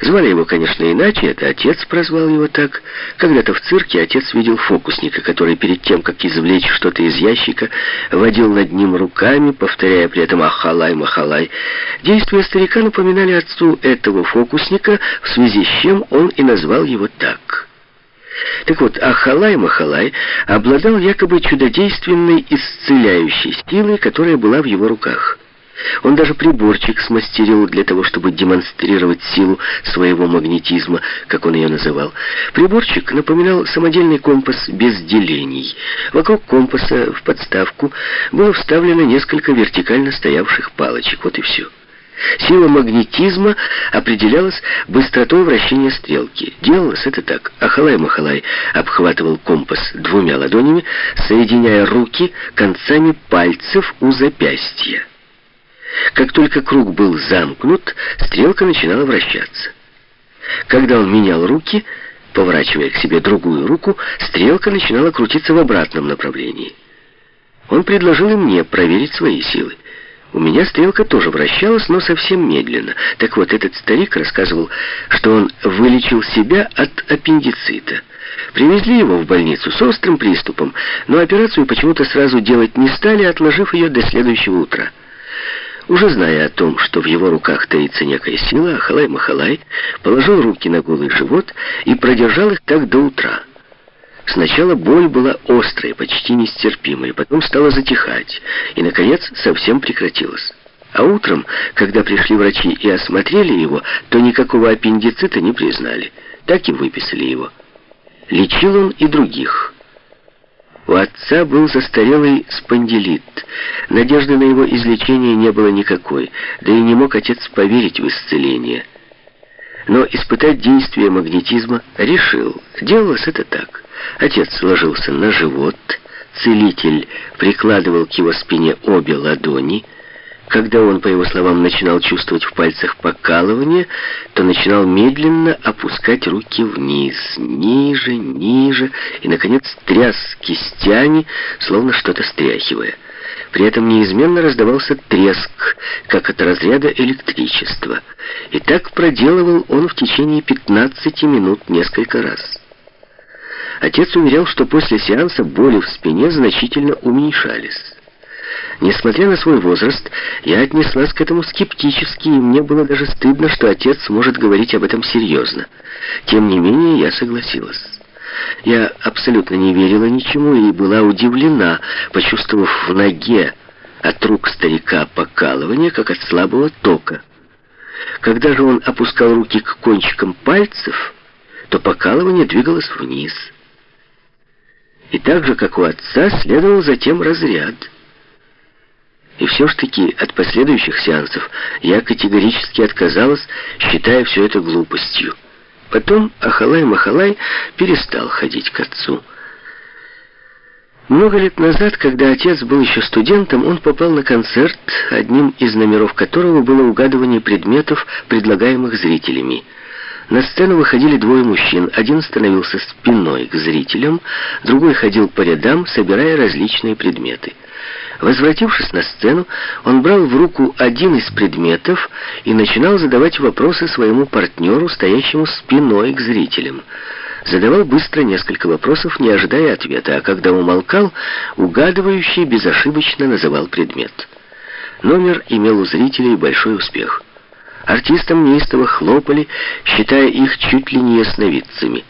Звали его, конечно, иначе, это отец прозвал его так. Когда-то в цирке отец видел фокусника, который перед тем, как извлечь что-то из ящика, водил над ним руками, повторяя при этом «Ахалай, Махалай». Действия старика напоминали отцу этого фокусника, в связи с чем он и назвал его так. Так вот, Ахалай-Махалай обладал якобы чудодейственной исцеляющей силой, которая была в его руках. Он даже приборчик смастерил для того, чтобы демонстрировать силу своего магнетизма, как он ее называл. Приборчик напоминал самодельный компас без делений. Вокруг компаса в подставку было вставлено несколько вертикально стоявших палочек. Вот и все. Сила магнетизма определялась быстротой вращения стрелки. Делалось это так. Ахалай-Махалай обхватывал компас двумя ладонями, соединяя руки концами пальцев у запястья. Как только круг был замкнут, стрелка начинала вращаться. Когда он менял руки, поворачивая к себе другую руку, стрелка начинала крутиться в обратном направлении. Он предложил и мне проверить свои силы. У меня стрелка тоже вращалась, но совсем медленно. Так вот, этот старик рассказывал, что он вылечил себя от аппендицита. Привезли его в больницу с острым приступом, но операцию почему-то сразу делать не стали, отложив ее до следующего утра. Уже зная о том, что в его руках таится некая сила, Ахалай-Махалай положил руки на голый живот и продержал их так до утра. Сначала боль была острой, почти нестерпимой, потом стала затихать и, наконец, совсем прекратилась. А утром, когда пришли врачи и осмотрели его, то никакого аппендицита не признали. Так и выписали его. Лечил он и других. У отца был застарелый спондилит. Надежды на его излечение не было никакой, да и не мог отец поверить в исцеление. Но испытать действие магнетизма решил. Делалось это так. Отец ложился на живот, целитель прикладывал к его спине обе ладони, когда он, по его словам, начинал чувствовать в пальцах покалывание, то начинал медленно опускать руки вниз, ниже, ниже, и, наконец, тряс кистями, словно что-то стряхивая. При этом неизменно раздавался треск, как от разряда электричества. И так проделывал он в течение 15 минут несколько раз. Отец уверял, что после сеанса боли в спине значительно уменьшались. Несмотря на свой возраст, я отнеслась к этому скептически, и мне было даже стыдно, что отец может говорить об этом серьезно. Тем не менее, я согласилась. Я абсолютно не верила ничему и была удивлена, почувствовав в ноге от рук старика покалывание, как от слабого тока. Когда же он опускал руки к кончикам пальцев, то покалывание двигалось вниз. И так же, как у отца, следовал затем разряд — и все ж таки от последующих сеансов я категорически отказалась, считая все это глупостью. Потом Ахалай-Махалай перестал ходить к отцу. Много лет назад, когда отец был еще студентом, он попал на концерт, одним из номеров которого было угадывание предметов, предлагаемых зрителями. На сцену выходили двое мужчин. Один становился спиной к зрителям, другой ходил по рядам, собирая различные предметы. Возвратившись на сцену, он брал в руку один из предметов и начинал задавать вопросы своему партнеру, стоящему спиной к зрителям. Задавал быстро несколько вопросов, не ожидая ответа, а когда умолкал, угадывающий безошибочно называл предмет. Номер имел у зрителей большой успех. Артистам неистово хлопали, считая их чуть ли не ясновидцами.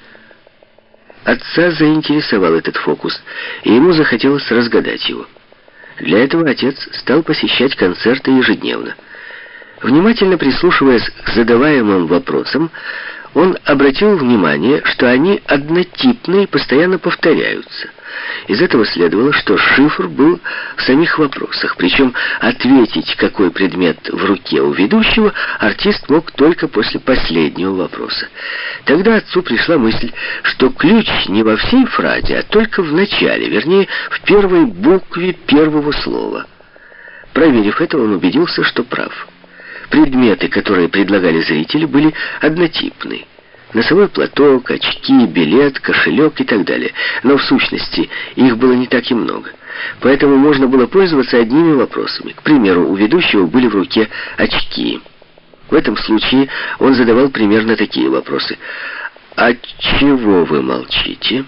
Отца заинтересовал этот фокус, и ему захотелось разгадать его. Для этого отец стал посещать концерты ежедневно. Внимательно прислушиваясь к задаваемым вопросам, он обратил внимание, что они однотипны и постоянно повторяются. Из этого следовало, что шифр был в самих вопросах, причем ответить, какой предмет в руке у ведущего, артист мог только после последнего вопроса. Тогда отцу пришла мысль, что ключ не во всей фразе, а только в начале, вернее, в первой букве первого слова. Проверив это, он убедился, что прав. Предметы, которые предлагали зрители, были однотипны. Носовой платок, очки, билет, кошелек и так далее. Но в сущности их было не так и много. Поэтому можно было пользоваться одними вопросами. К примеру, у ведущего были в руке очки. В этом случае он задавал примерно такие вопросы. «А чего вы молчите?»